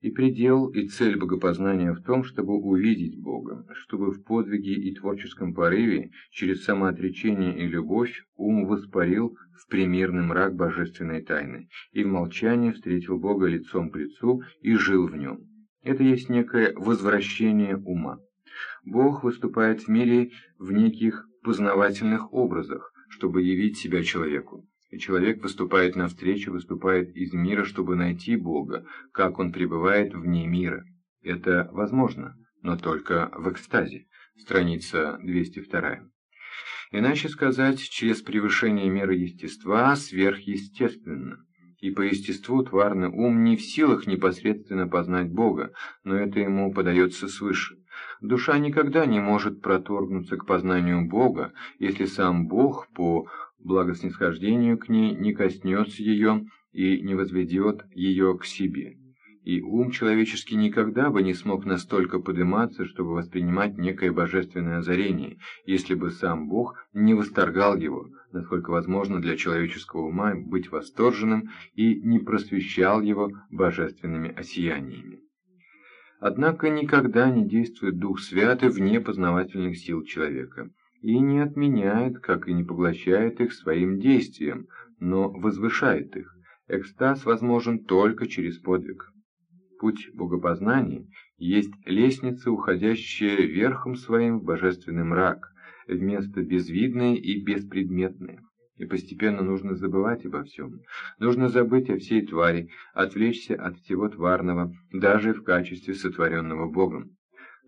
И предел, и цель богопознания в том, чтобы увидеть Бога, чтобы в подвиге и творческом порыве, через самоотречение и любовь, ум воспарил в примирный мрак божественной тайны, и в молчании встретил Бога лицом к лицу и жил в нем. Это есть некое возвращение ума. Бог выступает в мире в неких познавательных образах, чтобы явить себя человеку. И человек выступает навстречу, выступает из мира, чтобы найти Бога, как он пребывает вне мира. Это возможно, но только в экстазе. Страница 202. Иначе сказать, через превышение меры естества сверхъестественно. И по естеству тварный ум не в силах непосредственно познать Бога, но это ему подается свыше. Душа никогда не может проторгнуться к познанию Бога, если сам Бог по благоснисхождению к ней не коснется ее и не возведет ее к себе. И ум человеческий никогда бы не смог настолько подниматься, чтобы воспринимать некое божественное озарение, если бы сам Бог не восторгал его, насколько возможно для человеческого ума быть восторженным и не просвещал его божественными осияниями. Однако никогда не действует Дух Святый вне познавательных сил человека и не отменяет, как и не поглощает их своим действием, но возвышает их. Экстаз возможен только через подвиг. Путь богопознания есть лестница, уходящая верхом своим в божественный мрак, вместо безвидное и беспредметное. И постепенно нужно забывать обо всем. Нужно забыть о всей твари, отвлечься от всего тварного, даже в качестве сотворенного Богом.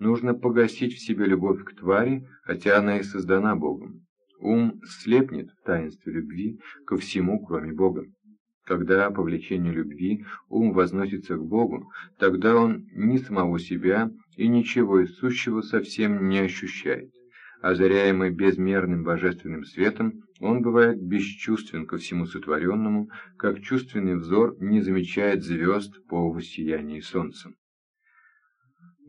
Нужно погасить в себе любовь к твари, хотя она и создана Богом. Ум слепнет в таинстве любви ко всему, кроме Бога. Когда по влечению любви ум возносится к Богу, тогда он ни самого себя и ничего из сущего совсем не ощущает. Озаряемый безмерным божественным светом, он бывает бесчувствен ко всему сотворенному, как чувственный взор не замечает звезд по воссиянии солнца.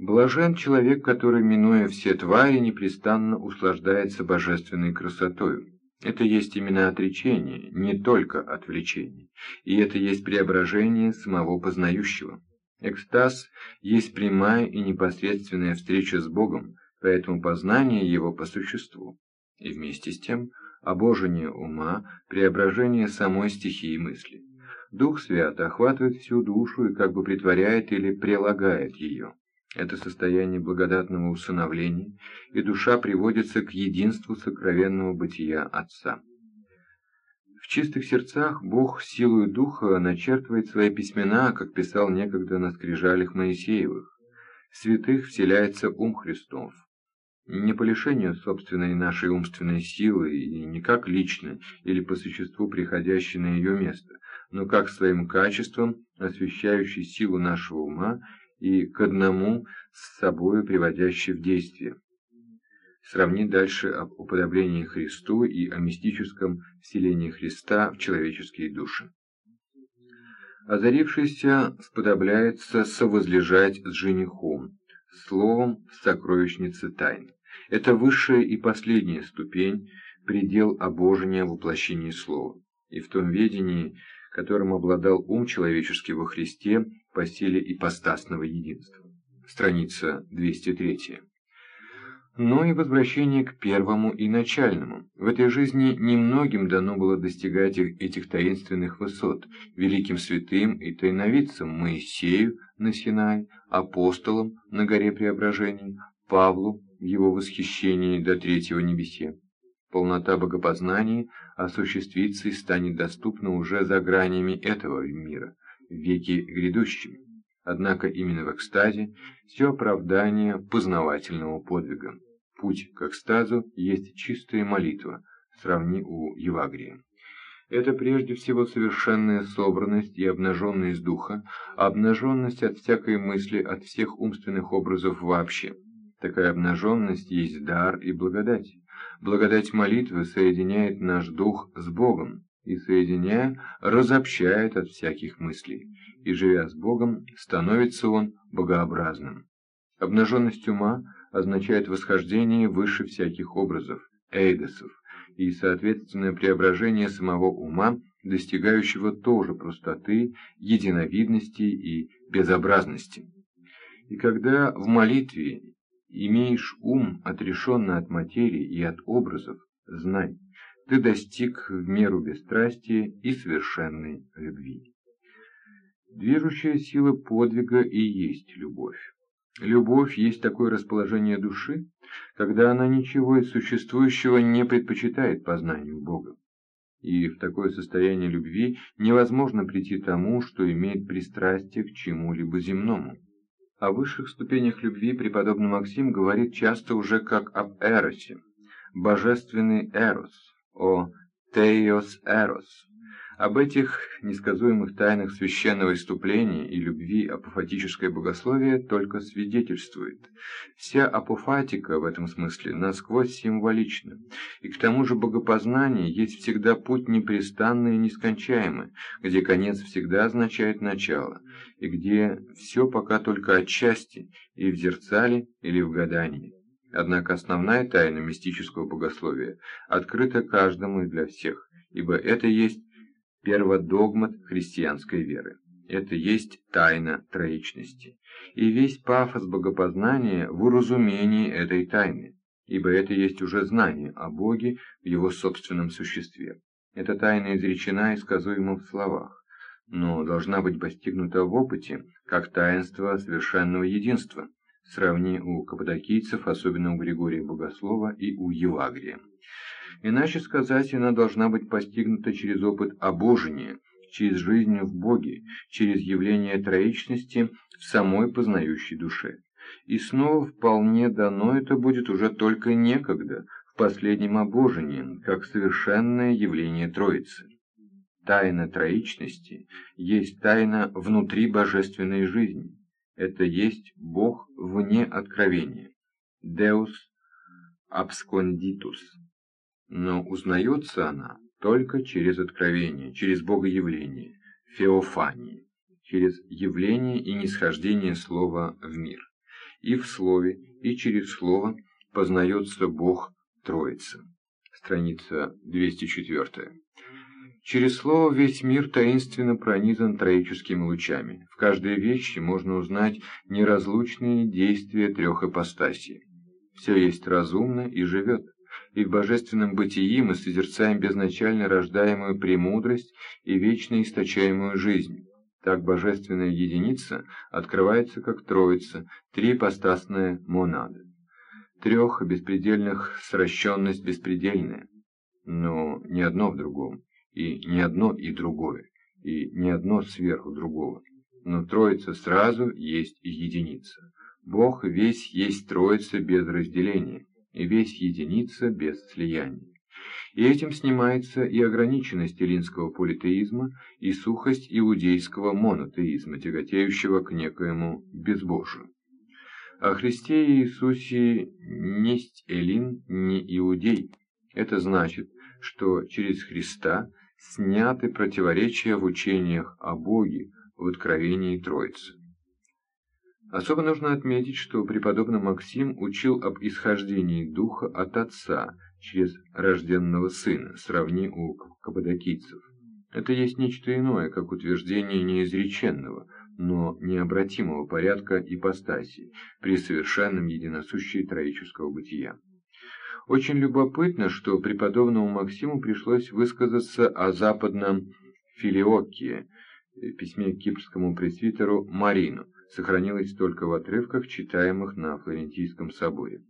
Блажен человек, который, минуя все твари, непрестанно услаждается божественной красотою. Это есть именно отречение, не только отвлечение, и это есть преображение самого познающего. Экстаз есть прямая и непосредственная встреча с Богом, поэтому познание его по существу. И вместе с тем обожение ума, преображение самой стихии мысли. Дух Свят охватывает всю душу и как бы притворяет или прилагает ее. Это состояние благодатного усыновления, и душа приводится к единству сокровенного бытия Отца. В чистых сердцах Бог силою Духа начертывает свои письмена, как писал некогда на скрижалях Моисеевых. Святых вселяется ум Христов. Не по лишению собственной нашей умственной силы и не как лично или по существу приходящей на ее место, но как своим качеством, освещающей силу нашего ума и к одному с собою приводящий в действие. Сравни дальше об уподоблении Христу и о мистическом вселении Христа в человеческие души. Озарившийся сподобляется совозлежать с женихом, словом в сокровищнице тайн. Это высшая и последняя ступень, предел обожения воплощения слова. И в том ведении, которым обладал ум человеческий во Христе по силе ипостасного единства. Страница 203. Но и возвращение к первому и начальному. В этой жизни немногим дано было достигать этих таинственных высот, великим святым и тайновидцам Моисею на Синай, апостолам на горе Преображения, Павлу в его восхищении до третьего небесе. Полнота богопознания осуществится и станет доступна уже за гранями этого мира, в веке грядущем. Однако именно в экстазе все оправдание познавательного подвига. Путь к экстазу есть чистая молитва, сравни у Евагрия. Это прежде всего совершенная собранность и обнаженность духа, обнаженность от всякой мысли, от всех умственных образов вообще. Такая обнаженность есть дар и благодать. Благодать молитвы соединяет наш дух с Богом, и, соединяя, разобщает от всяких мыслей, и, живя с Богом, становится он богообразным. Обнаженность ума означает восхождение выше всяких образов, эйдосов, и, соответственное преображение самого ума достигающего тоже простоты, единовидности и безобразности. И когда в молитве имеешь ум, отрешенный от материи и от образов, знай, ты достиг в меру бесстрастия и совершенной любви. Движущая сила подвига и есть любовь. Любовь есть такое расположение души, когда она ничего из существующего не предпочитает познанию Бога. И в такое состояние любви невозможно прийти тому, что имеет пристрастие к чему-либо земному. О высших ступенях любви преподобный Максим говорит часто уже как об эросе, божественный эрос, о теос эрос, об этих несказуемых тайнах священного иступления и любви апофатическое богословие только свидетельствует. Вся апофатика в этом смысле насквозь символична, и к тому же богопознание есть всегда путь непрестанный и нескончаемый, где конец всегда означает начало, и где все пока только отчасти, и в зерцале или в гадании. Однако основная тайна мистического богословия открыта каждому и для всех, ибо это есть перводогмат христианской веры. Это есть тайна троичности. И весь пафос богопознания в уразумении этой тайны, ибо это есть уже знание о Боге в его собственном существе. Эта тайна изречена и сказуема в словах, но должна быть постигнута в опыте, как таинство совершенного единства. Сравни у каппадокийцев, особенно у Григория Богослова и у Евагрия. Иначе сказать, она должна быть постигнута через опыт обожения, через жизнь в Боге, через явление троичности в самой познающей душе. И снова вполне дано это будет уже только некогда, в последнем обожении, как совершенное явление Троицы. Тайна троичности есть тайна внутри божественной жизни. Это есть Бог вне откровения. Deus absconditus но узнается она только через откровение, через богоявление, феофании, через явление и нисхождение слова в мир. И в слове, и через слово познается Бог Троица. Страница 204. Через слово весь мир таинственно пронизан троическими лучами. В каждой вещи можно узнать неразлучные действия трех ипостасей. Все есть разумно и живет и в божественном бытии мы созерцаем безначально рождаемую премудрость и вечно источаемую жизнь. Так божественная единица открывается как троица, трипостасная монада. Трех беспредельных сращенность беспредельная, но не одно в другом, и не одно и другое, и не одно сверху другого. Но троица сразу есть и единица. Бог весь есть троица без разделения весь единица без слияния. И этим снимается и ограниченность эллинского политеизма, и сухость иудейского монотеизма, тяготеющего к некоему безбожию. О Христе и Иисусе несть эллин, не иудей. Это значит, что через Христа сняты противоречия в учениях о Боге в откровении Троицы. Особо нужно отметить, что преподобный Максим учил об исхождении духа от отца через рожденного сына, сравни у каппадокийцев. Это есть нечто иное, как утверждение неизреченного, но необратимого порядка ипостаси при совершенном единосущии троического бытия. Очень любопытно, что преподобному Максиму пришлось высказаться о западном Филиокии, письме к кипрскому пресвитеру Марину, сохранилось только в отрывках, читаемых на Флорентийском соборе.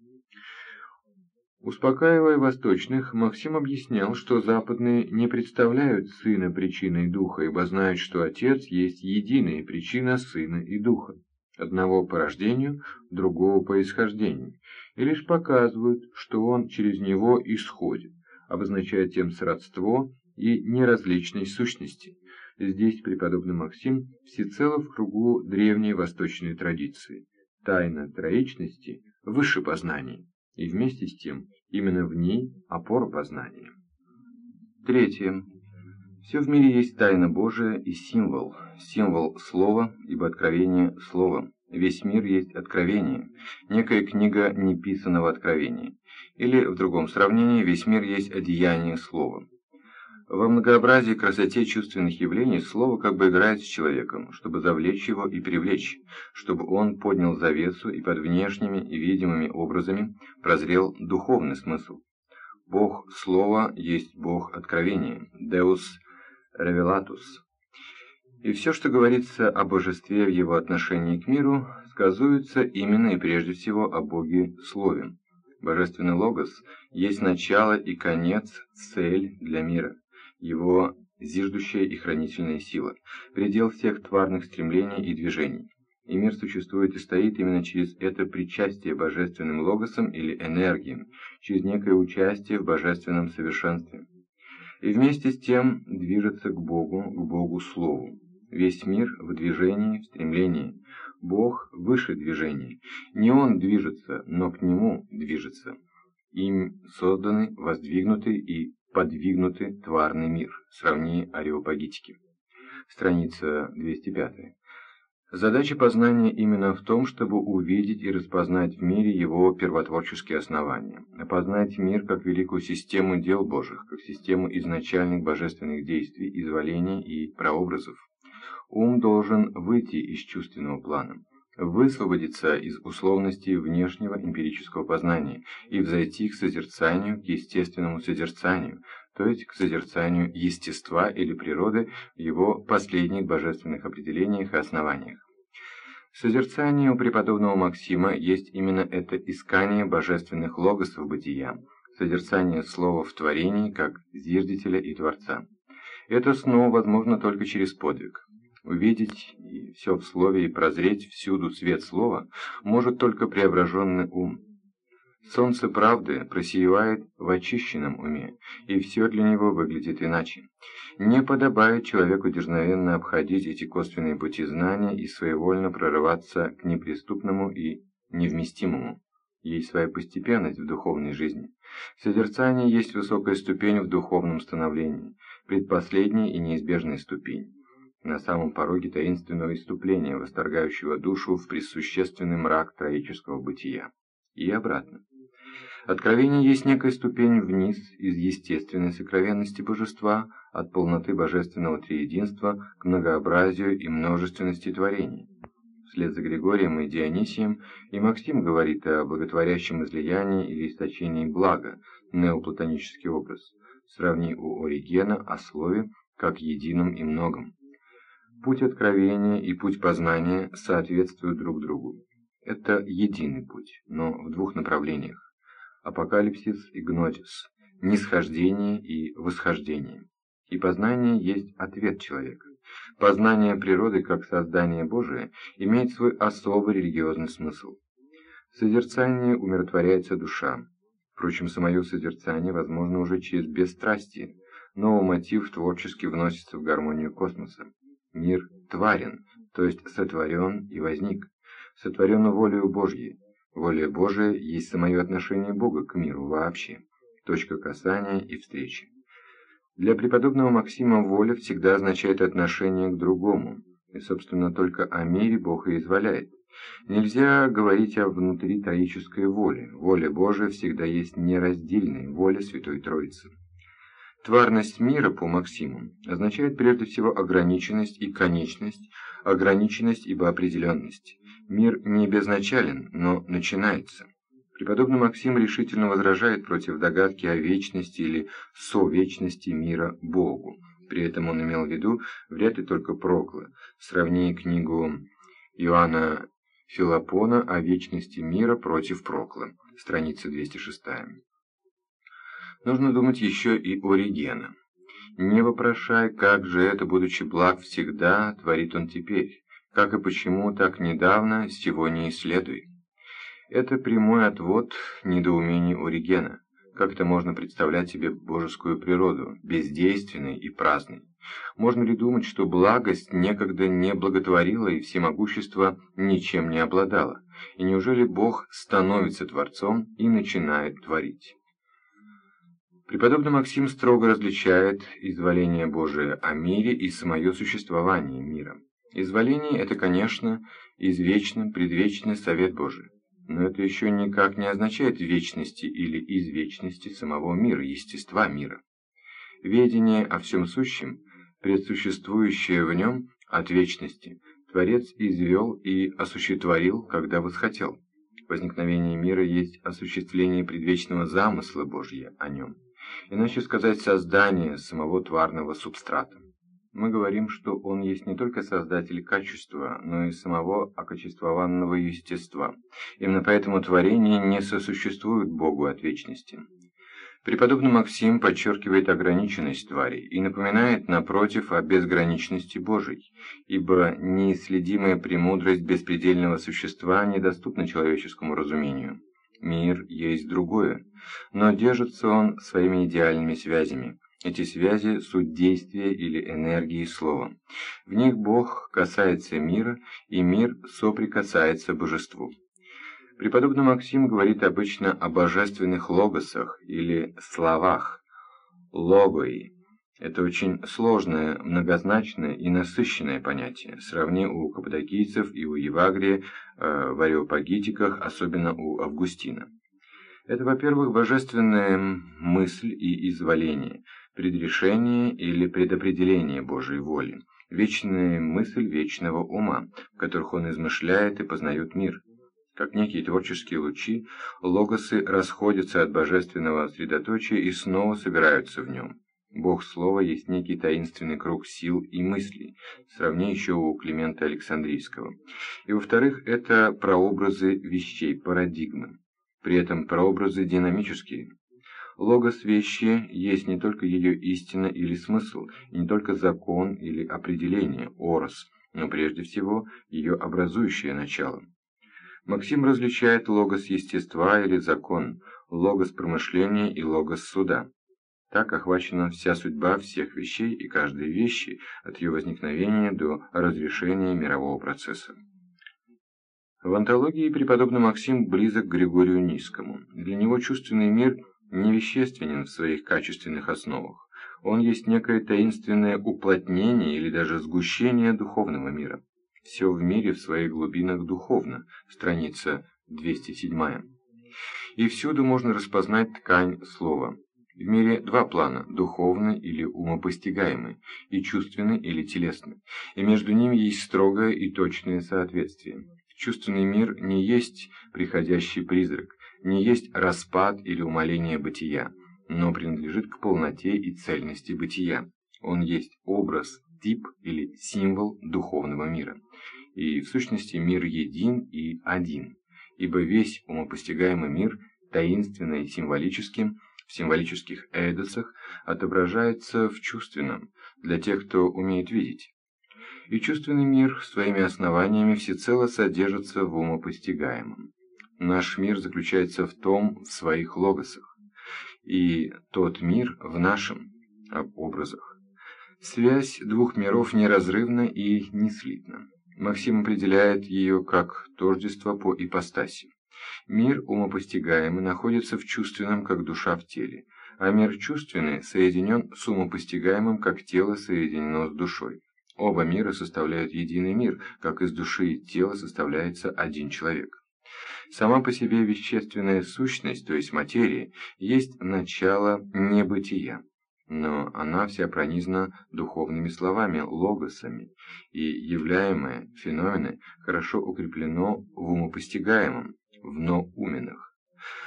Успокаивая восточных, Максим объяснял, что западные не представляют сына причиной духа, ибо знают, что отец есть единая причина сына и духа, одного по рождению, другого по исхождению, и лишь показывают, что он через него исходит, обозначая тем сродство и неразличность сущности. Здесь преподобный Максим всецело в кругу древней восточной традиции. Тайна троичности выше познания, и вместе с тем именно в ней опора познания. Третье. Все в мире есть тайна Божия и символ. Символ слова, ибо откровение – слово. Весь мир есть откровение, некая книга неписанного откровения. Или, в другом сравнении, весь мир есть одеяние слова. Во многообразии красоте чувственных явлений слово как бы играет с человеком, чтобы завлечь его и привлечь, чтобы он поднял завесу и под внешними и видимыми образами прозрел духовный смысл. Бог Слова есть Бог Откровения, Deus Revelatus. И все, что говорится о божестве в его отношении к миру, сказуется именно и прежде всего о Боге Слове. Божественный Логос есть начало и конец, цель для мира его зиждущая и хранительная сила, предел всех тварных стремлений и движений. И мир существует и стоит именно через это причастие божественным логосом или энергиям, через некое участие в божественном совершенстве. И вместе с тем движется к Богу, к Богу Слову. Весь мир в движении, в стремлении. Бог выше движения. Не Он движется, но к Нему движется. Им созданы, воздвигнуты и подвигнутый тварный мир. Сравни ареопагитики. Страница 205. Задача познания именно в том, чтобы увидеть и распознать в мире его первотворческие основания, опознать мир как великую систему дел Божьих, как систему изначальных божественных действий, изволений и прообразов. Ум должен выйти из чувственного плана, высвободиться из условностей внешнего эмпирического познания и взойти к созерцанию, к естественному созерцанию, то есть к созерцанию естества или природы в его последних божественных определениях и основаниях. Созерцание у преподобного Максима есть именно это искание божественных логосов бытия, созерцание слова в творении как зиждителя и Творца. Это снова возможно только через подвиг. Увидеть и все в слове и прозреть всюду свет слова может только преображенный ум. Солнце правды просиевает в очищенном уме, и все для него выглядит иначе. Не подобает человеку дерзновенно обходить эти косвенные пути знания и своевольно прорываться к неприступному и невместимому. Есть своя постепенность в духовной жизни. Созерцание есть высокая ступень в духовном становлении, предпоследняя и неизбежная ступень на самом пороге таинственного иступления, восторгающего душу в присущественный мрак троического бытия. И обратно. Откровение есть некая ступень вниз из естественной сокровенности божества, от полноты божественного триединства к многообразию и множественности творений. Вслед за Григорием и Дионисием и Максим говорит о благотворящем излиянии или источении блага, неоплатонический образ. Сравни у Оригена о слове как едином и многом. Путь откровения и путь познания соответствуют друг другу. Это единый путь, но в двух направлениях. Апокалипсис и гнотис, нисхождение и восхождение. И познание есть ответ человека. Познание природы как создание Божие имеет свой особый религиозный смысл. В созерцании умиротворяется душа. Впрочем, самое созерцание возможно уже через бесстрастие, но мотив творчески вносится в гармонию космоса. Мир тварен, то есть сотворен и возник. Сотворен волею Божьей. Воля Божия есть самое отношение Бога к миру вообще, точка касания и встречи. Для преподобного Максима воля всегда означает отношение к другому, и, собственно, только о мире Бог и изволяет. Нельзя говорить о внутри троической воле. Воля Божия всегда есть нераздельная воля Святой Троицы. Тварность мира по Максиму означает прежде всего ограниченность и конечность, ограниченность ибо определенность. Мир не безначален, но начинается. Преподобный Максим решительно возражает против догадки о вечности или совечности мира Богу. При этом он имел в виду вряд ли только Прокла. Сравни книгу Иоанна Филопона о вечности мира против Прокла, страница 206 нужно думать еще и о Регена. Не вопрошай, как же это, будучи благ всегда, творит он теперь, как и почему так недавно, сегодня исследуй. Это прямой отвод недоумений Оригена. Как это можно представлять себе божескую природу, бездейственной и праздной? Можно ли думать, что благость некогда не благотворила и всемогущество ничем не обладало? И неужели Бог становится Творцом и начинает творить? Преподобный Максим строго различает изволение Божие о мире и самое существование мира. Изволение – это, конечно, извечный, предвечный совет Божий. Но это еще никак не означает вечности или извечности самого мира, естества мира. Ведение о всем сущем, предсуществующее в нем от вечности, Творец извел и осуществил, когда восхотел. Возникновение мира есть осуществление предвечного замысла Божья о нем. Иначе сказать, создание самого тварного субстрата. Мы говорим, что он есть не только создатель качества, но и самого окачествованного естества. Именно поэтому творение не сосуществует Богу от вечности. Преподобный Максим подчеркивает ограниченность тварей и напоминает, напротив, о безграничности Божией, ибо неисследимая премудрость беспредельного существа недоступна человеческому разумению. Мир есть другое, но держится он своими идеальными связями. Эти связи – суть действия или энергии слова. В них Бог касается мира, и мир соприкасается божеству. Преподобный Максим говорит обычно о божественных логосах или словах, логои. Это очень сложное, многозначное и насыщенное понятие. Сравни у каппадокийцев и у Евагрия, э, в ареопагитиках, особенно у Августина. Это, во-первых, божественная мысль и изволение, предрешение или предопределение Божьей воли, вечная мысль вечного ума, в которых он измышляет и познает мир. Как некие творческие лучи, логосы расходятся от божественного средоточия и снова собираются в нем. Бог Слова есть некий таинственный круг сил и мыслей, сравни еще у Климента Александрийского. И во-вторых, это прообразы вещей, парадигмы. При этом прообразы динамические. Логос вещи есть не только ее истина или смысл, и не только закон или определение, орос, но прежде всего ее образующее начало. Максим различает логос естества или закон, логос промышления и логос суда. Так охвачена вся судьба всех вещей и каждой вещи от ее возникновения до разрешения мирового процесса. В антологии преподобный Максим близок к Григорию Низкому. Для него чувственный мир невещественен в своих качественных основах. Он есть некое таинственное уплотнение или даже сгущение духовного мира. Все в мире в своих глубинах духовно. Страница 207. И всюду можно распознать ткань слова. В мире два плана – духовный или умопостигаемый, и чувственный или телесный, и между ними есть строгое и точное соответствие. Чувственный мир не есть приходящий призрак, не есть распад или умаление бытия, но принадлежит к полноте и цельности бытия. Он есть образ, тип или символ духовного мира. И в сущности мир един и один, ибо весь умопостигаемый мир таинственно и символическим в символических эдосах отображается в чувственном, для тех, кто умеет видеть. И чувственный мир своими основаниями всецело содержится в умопостигаемом. Наш мир заключается в том, в своих логосах, и тот мир в нашем образах. Связь двух миров неразрывна и неслитна. Максим определяет ее как тождество по ипостаси. Мир умопостигаемый находится в чувственном, как душа в теле, а мир чувственный соединен с умопостигаемым, как тело соединено с душой. Оба мира составляют единый мир, как из души и тела составляется один человек. Сама по себе вещественная сущность, то есть материя, есть начало небытия но она вся пронизана духовными словами, логосами, и являемые феномены хорошо укреплено в умопостигаемом, в ноуменах.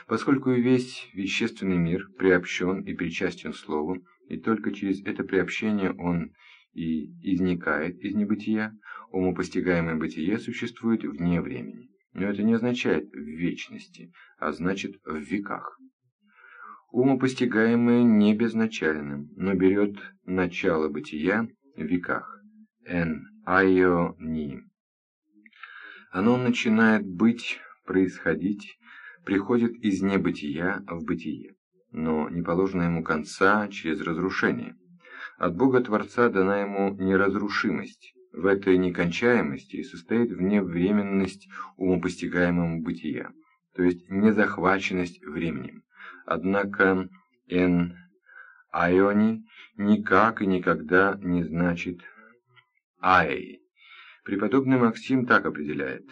Поскольку весь вещественный мир приобщен и причастен слову, и только через это приобщение он и изникает из небытия, умопостигаемое бытие существует вне времени. Но это не означает в вечности, а значит в веках умопостигаемое не безначальным, но берет начало бытия в веках. Эн айо ни. Оно начинает быть, происходить, приходит из небытия в бытие, но не положено ему конца через разрушение. От Бога-Творца дана ему неразрушимость. В этой некончаемости состоит вневременность умопостигаемого бытия, то есть незахваченность временем. Однако «эн айони» никак и никогда не значит «ай». Преподобный Максим так определяет.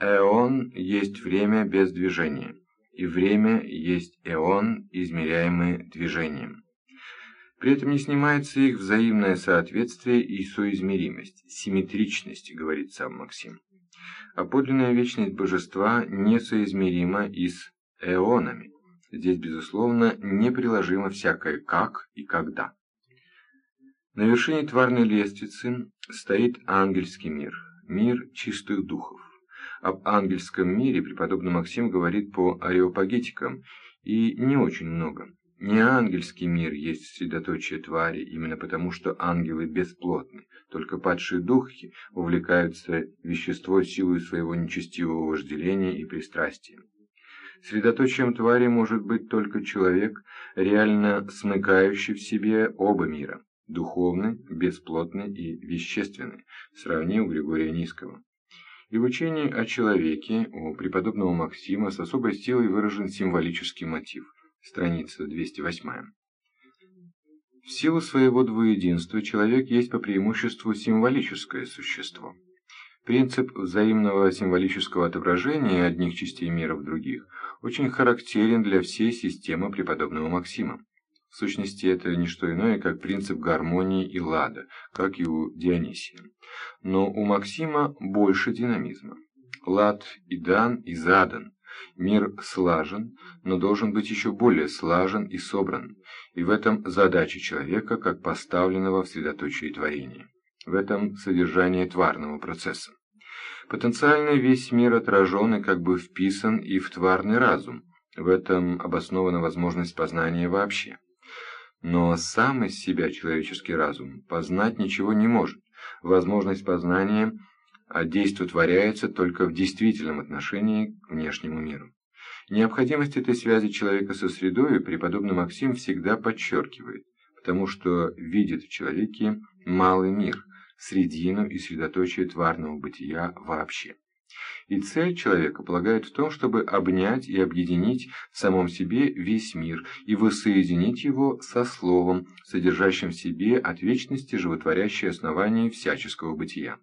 Эон есть время без движения, и время есть эон, измеряемый движением. При этом не снимается их взаимное соответствие и соизмеримость, симметричность, говорит сам Максим. А подлинная вечность божества несоизмерима и с эонами. Здесь, безусловно, неприложимо всякое «как» и «когда». На вершине тварной лестницы стоит ангельский мир, мир чистых духов. Об ангельском мире преподобный Максим говорит по ареопагетикам, и не очень много. Не ангельский мир есть средоточие твари, именно потому что ангелы бесплотны, только падшие духи увлекаются вещество силой своего нечестивого вожделения и пристрастия. Средоточием твари может быть только человек, реально смыкающий в себе оба мира духовный, бесплотный и вещественный, сравни у Григория Низкого. И в учении о человеке у преподобного Максима с особой силой выражен символический мотив, страница 208. В силу своего двуединства человек есть по преимуществу символическое существо. Принцип взаимного символического отображения одних частей мира в других очень характерен для всей системы преподобного Максима. В сущности, это не что иное, как принцип гармонии и лада, как и у Дионисия. Но у Максима больше динамизма. Лад и дан, и задан. Мир слажен, но должен быть еще более слажен и собран. И в этом задача человека, как поставленного в средоточии творения. В этом содержание тварного процесса. Потенциально весь мир отражен и как бы вписан и в тварный разум. В этом обоснована возможность познания вообще. Но сам из себя человеческий разум познать ничего не может. Возможность познания действотворяется только в действительном отношении к внешнему миру. Необходимость этой связи человека со средой преподобный Максим всегда подчеркивает, потому что видит в человеке малый мир, средину и средоточие тварного бытия вообще. И цель человека полагает в том, чтобы обнять и объединить в самом себе весь мир и воссоединить его со словом, содержащим в себе от вечности животворящее основание всяческого бытия.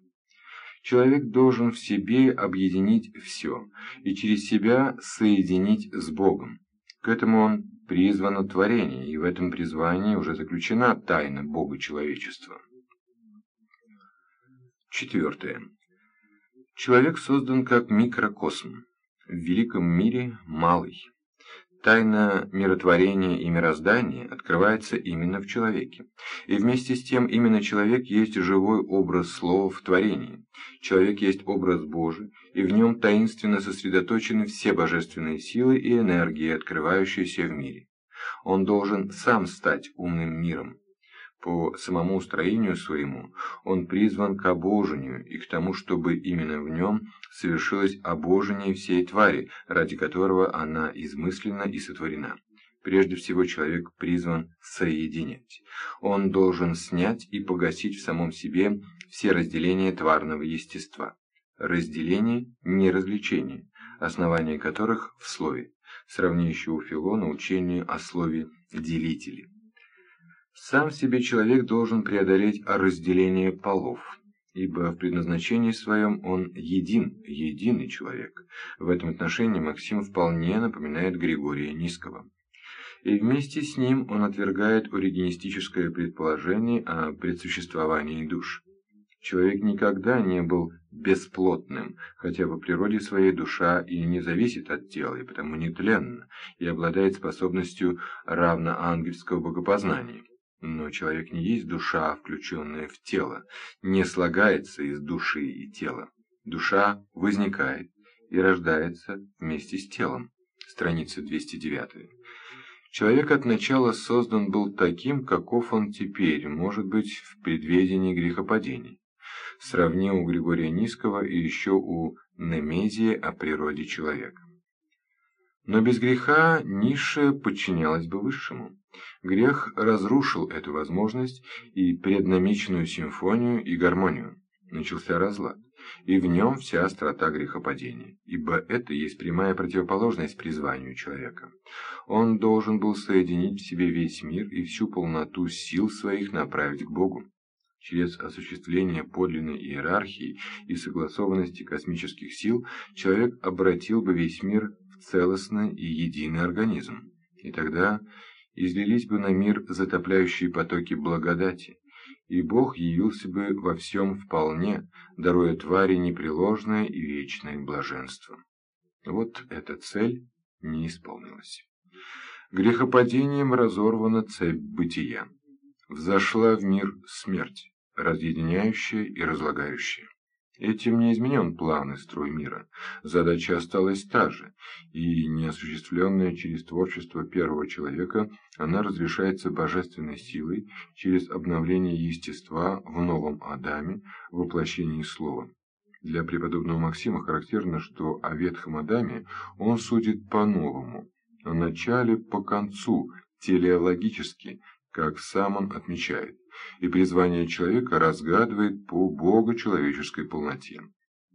Человек должен в себе объединить все и через себя соединить с Богом. К этому он призван от творения, и в этом призвании уже заключена тайна Бога человечества. Четвертое. Человек создан как микрокосм, в великом мире малый. Тайна миротворения и мироздания открывается именно в человеке. И вместе с тем именно человек есть живой образ слова в творении. Человек есть образ Божий, и в нем таинственно сосредоточены все божественные силы и энергии, открывающиеся в мире. Он должен сам стать умным миром, по самому устроению своему он призван к обожению и к тому, чтобы именно в нем совершилось обожение всей твари, ради которого она измыслена и сотворена. Прежде всего человек призван соединять. Он должен снять и погасить в самом себе все разделения тварного естества. Разделение – не развлечение, основание которых в слове. Сравни еще у Филона учение о слове «делители». Сам себе человек должен преодолеть разделение полов, ибо в предназначении своем он един, единый человек. В этом отношении Максим вполне напоминает Григория Низкого. И вместе с ним он отвергает оригинистическое предположение о предсуществовании душ. Человек никогда не был бесплотным, хотя по природе своей душа и не зависит от тела, и потому нетленна, и обладает способностью равно ангельского богопознания. Но человек не есть душа, включенная в тело, не слагается из души и тела. Душа возникает и рождается вместе с телом. Страница 209. Человек от начала создан был таким, каков он теперь, может быть, в предведении грехопадений. Сравни у Григория Низкого и еще у Немезия о природе человека. Но без греха низшее подчинялось бы высшему. Грех разрушил эту возможность и преднамеченную симфонию и гармонию. Начался разлад, и в нем вся острота грехопадения, ибо это есть прямая противоположность призванию человека. Он должен был соединить в себе весь мир и всю полноту сил своих направить к Богу. Через осуществление подлинной иерархии и согласованности космических сил человек обратил бы весь мир целостный и единый организм. И тогда излились бы на мир затопляющие потоки благодати, и Бог явился бы во всем вполне, даруя твари непреложное и вечное блаженство. Вот эта цель не исполнилась. Грехопадением разорвана цепь бытия. Взошла в мир смерть, разъединяющая и разлагающая. Этим не изменен план и строй мира. Задача осталась та же, и неосуществленная через творчество первого человека, она разрешается божественной силой через обновление естества в новом Адаме, воплощении Слова. Для преподобного Максима характерно, что о Ветхом Адаме он судит по-новому, о начале по концу, телеологически, как сам он отмечает и призвание человека разгадывает по богочеловеческой полноте,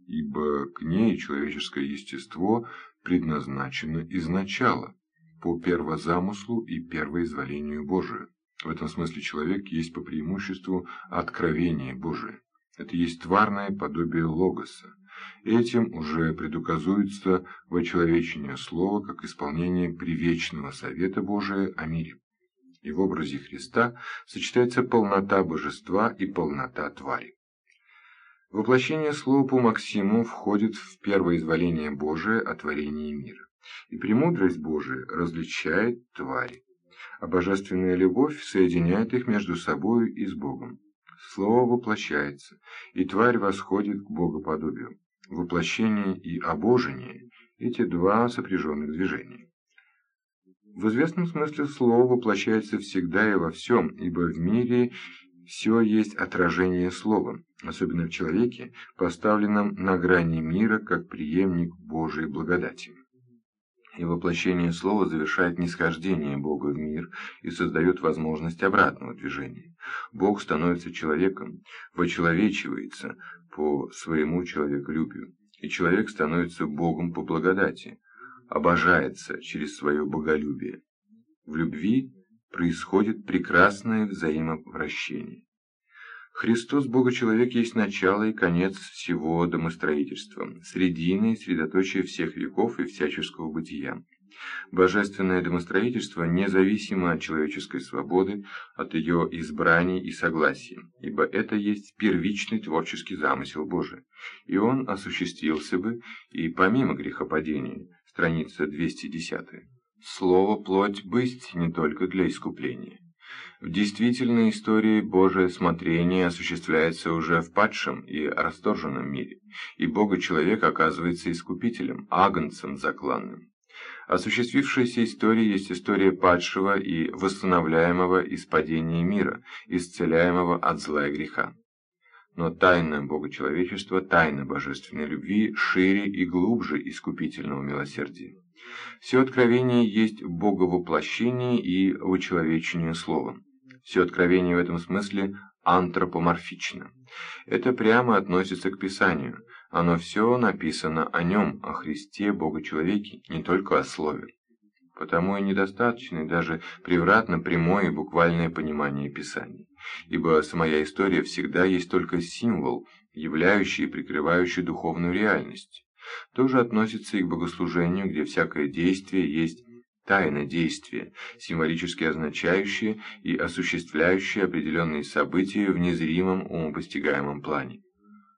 ибо к ней человеческое естество предназначено изначало, по первозамыслу и первоизволению Божию. В этом смысле человек есть по преимуществу откровение Божие. Это есть тварное подобие Логоса. Этим уже предуказуется вочеловечение слова как исполнение привечного совета Божия о мире и в образе Христа сочетается полнота божества и полнота твари. Воплощение слова по Максиму входит в первое изволение Божие о творении мира, и премудрость Божия различает твари, а божественная любовь соединяет их между собой и с Богом. Слово воплощается, и тварь восходит к богоподобию. Воплощение и обожение – эти два сопряженных движения. В известном смысле слово воплощается всегда и во всем, ибо в мире все есть отражение слова, особенно в человеке, поставленном на грани мира как преемник Божией благодати. И воплощение слова завершает нисхождение Бога в мир и создает возможность обратного движения. Бог становится человеком, вочеловечивается по своему человеколюбию, и человек становится Богом по благодати, обожается через свое боголюбие. В любви происходит прекрасное взаимовращение. Христос, Бога-человек, есть начало и конец всего домостроительства, средина и средоточие всех веков и всяческого бытия. Божественное домостроительство независимо от человеческой свободы, от ее избраний и согласия, ибо это есть первичный творческий замысел Божий, и он осуществился бы и помимо грехопадения, страница 210. Слово «плоть» быть не только для искупления. В действительной истории Божие смотрение осуществляется уже в падшем и расторженном мире, и Бога-человек оказывается искупителем, агнцем закланным. Осуществившаяся история есть история падшего и восстановляемого из падения мира, исцеляемого от зла и греха. Но тайна богочеловечества, тайна божественной любви шире и глубже искупительного милосердия. Все откровение есть боговоплощение и вычеловечение словом. Все откровение в этом смысле антропоморфично. Это прямо относится к Писанию. Оно все написано о нем, о Христе, Бога-человеке, не только о Слове. Потому и недостаточно и даже превратно прямое и буквальное понимание Писания. Ибо самая история всегда есть только символ, являющий и прикрывающий духовную реальность. То же относится и к богослужению, где всякое действие есть тайна действия, символически означающее и осуществляющее определенные события в незримом умопостигаемом плане.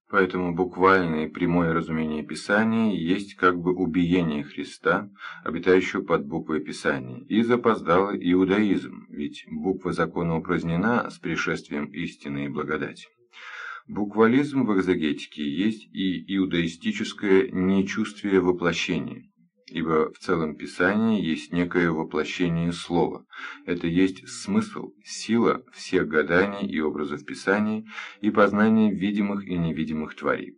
Поэтому буквальное и прямое разумение Писания есть как бы убиение Христа, обитающего под буквой Писания, и запоздалый иудаизм, ведь буква закона упразднена с пришествием истины и благодати. Буквализм в экзегетике есть и иудаистическое нечувствие воплощения ибо в целом Писании есть некое воплощение слова. Это есть смысл, сила всех гаданий и образов Писания и познание видимых и невидимых тварей.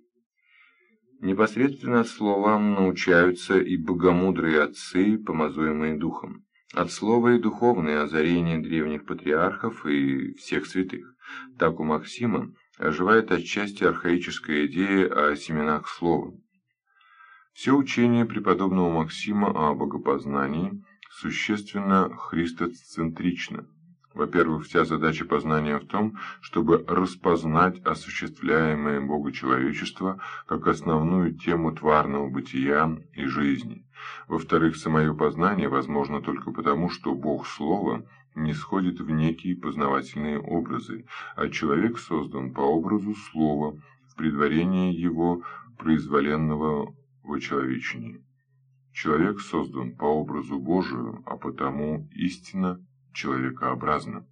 Непосредственно от слова научаются и богомудрые отцы, помазуемые духом. От слова и духовное озарение древних патриархов и всех святых. Так у Максима оживает отчасти архаическая идея о семенах слова. Все учение преподобного Максима о богопознании существенно христоцентрично. Во-первых, вся задача познания в том, чтобы распознать осуществляемое Богочеловечество как основную тему тварного бытия и жизни. Во-вторых, самое познание возможно только потому, что Бог Слово не сходит в некие познавательные образы, а человек создан по образу Слова в предварении его произволенного вочеловечения. Человек создан по образу Божию, а потому истина человекообразна.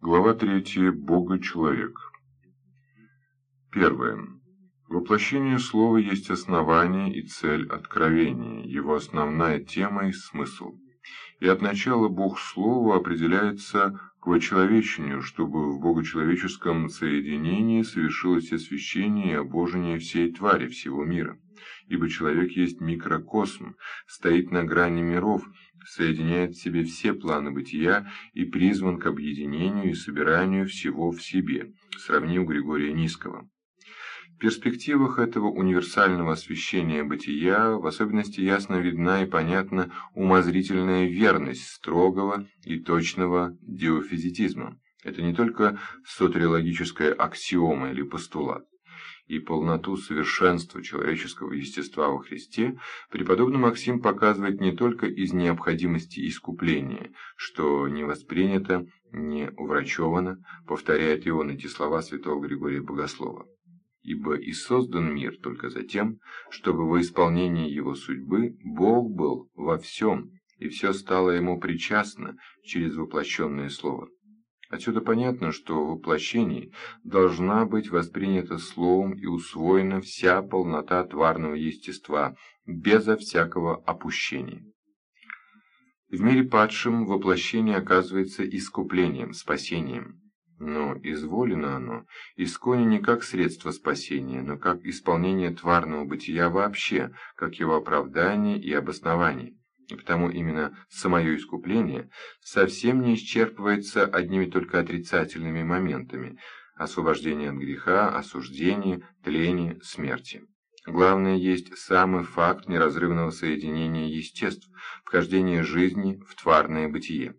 Глава 3. Бога-человек. Первое. Воплощение слова есть основание и цель откровения, его основная тема и смысл. И от начала Бог Слова определяется к вочеловечению, чтобы в богочеловеческом соединении совершилось освящение и обожение всей твари, всего мира. Ибо человек есть микрокосм, стоит на грани миров, соединяет в себе все планы бытия и призван к объединению и собиранию всего в себе, сравнив Григория Низкого. Перспективах этого универсального освещения бытия в особенности ясно видна и понятна умозрительная верность строгого и точного диофизитизма. Это не только сотериологическая аксиома или постулат и полноту совершенства человеческого естества во Христе, преподобный Максим показывает не только из необходимости искупления, что не воспринято, не уврачевано, повторяет он эти слова святого Григория Богослова. Ибо и создан мир только за тем, чтобы во исполнении его судьбы Бог был во всем, и все стало ему причастно через воплощенное слово. Отсюда понятно, что в воплощении должна быть воспринята словом и усвоена вся полнота тварного естества, безо всякого опущения. В мире падшем воплощение оказывается искуплением, спасением. Но изволено оно исконе не как средство спасения, но как исполнение тварного бытия вообще, как его оправдание и обоснование и потому именно самое искупление совсем не исчерпывается одними только отрицательными моментами – освобождение от греха, осуждение, тление, смерти. Главное есть самый факт неразрывного соединения естеств, вхождения жизни в тварное бытие.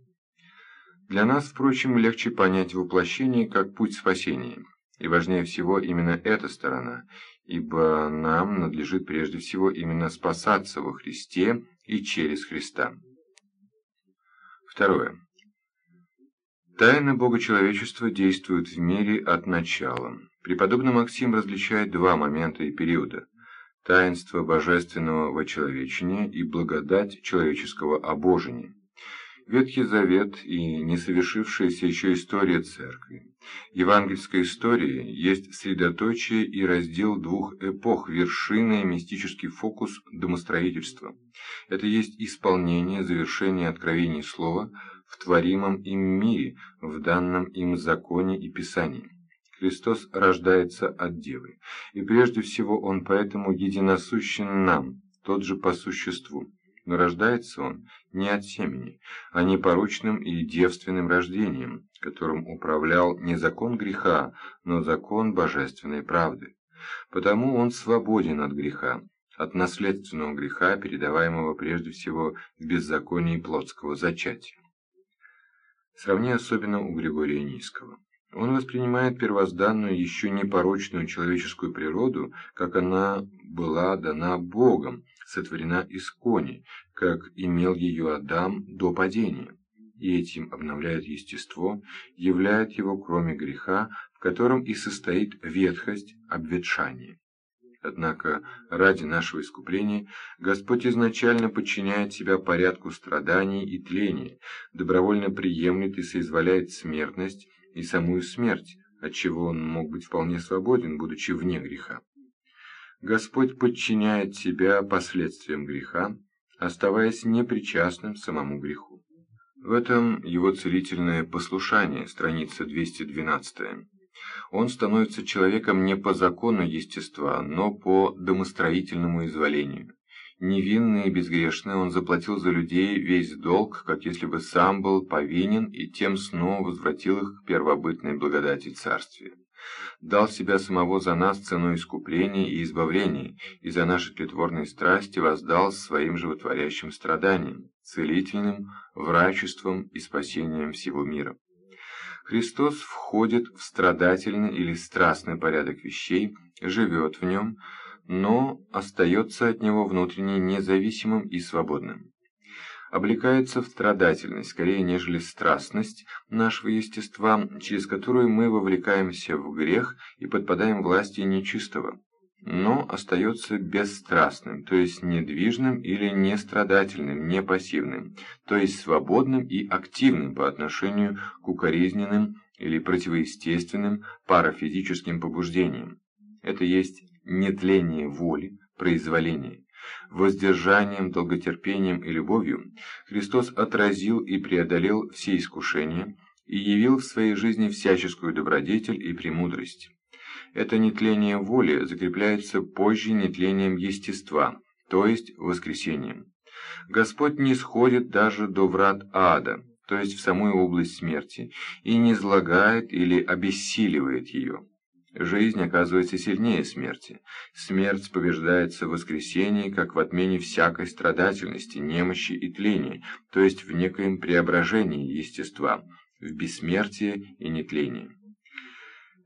Для нас, впрочем, легче понять воплощение как путь спасения, и важнее всего именно эта сторона, ибо нам надлежит прежде всего именно спасаться во Христе и через Христа. Второе. Тайна Богочеловечества действует в мире от начала. Преподобный Максим различает два момента и периода – таинство божественного вочеловечения и благодать человеческого обожения. Ветхий Завет и несовершившаяся еще история Церкви. Евангельская история есть средоточие и раздел двух эпох, вершины и мистический фокус домостроительства. Это есть исполнение, завершение откровений Слова в творимом им мире, в данном им законе и Писании. Христос рождается от Девы, и прежде всего Он поэтому единосущен нам, тот же по существу но рождается он не от семени, а непорочным и девственным рождением, которым управлял не закон греха, но закон божественной правды. Потому он свободен от греха, от наследственного греха, передаваемого прежде всего в беззаконии плотского зачатия. Сравни особенно у Григория Низкого. Он воспринимает первозданную, еще непорочную человеческую природу, как она была дана Богом, сотворена из кони, как имел ее Адам до падения, и этим обновляет естество, являет его кроме греха, в котором и состоит ветхость обветшания. Однако ради нашего искупления Господь изначально подчиняет себя порядку страданий и тления, добровольно приемлет и соизволяет смертность и самую смерть, отчего он мог быть вполне свободен, будучи вне греха. Господь подчиняет себя последствиям греха, оставаясь непричастным самому греху. В этом его целительное послушание, страница 212. Он становится человеком не по закону естества, но по домостроительному изволению. Невинный и безгрешный он заплатил за людей весь долг, как если бы сам был повинен, и тем снова возвратил их к первобытной благодати царствия. Дал себя самого за нас ценой искупления и избавления, и за наши тлетворные страсти воздал своим животворящим страданием, целительным, врачеством и спасением всего мира. Христос входит в страдательный или страстный порядок вещей, живет в нем, но остается от него внутренне независимым и свободным. Облекается в страдательность, скорее нежели страстность нашего естества, через которую мы вовлекаемся в грех и подпадаем власти нечистого, но остается бесстрастным, то есть недвижным или нестрадательным, не пассивным, то есть свободным и активным по отношению к укоризненным или противоестественным парафизическим побуждениям. Это есть нетление воли, произволение. Воздержанием, долготерпением и любовью Христос отразил и преодолел все искушения и явил в своей жизни всяческую добродетель и премудрость. Это нетление воли закрепляется позже нетлением естества, то есть воскресением. Господь не сходит даже до врат ада, то есть в самую область смерти, и не излагает или обессиливает ее. Жизнь оказывается сильнее смерти. Смерть побеждается в воскресении, как в отмене всякой страдательности, немощи и тления, то есть в некоем преображении естества, в бессмертие и нетление.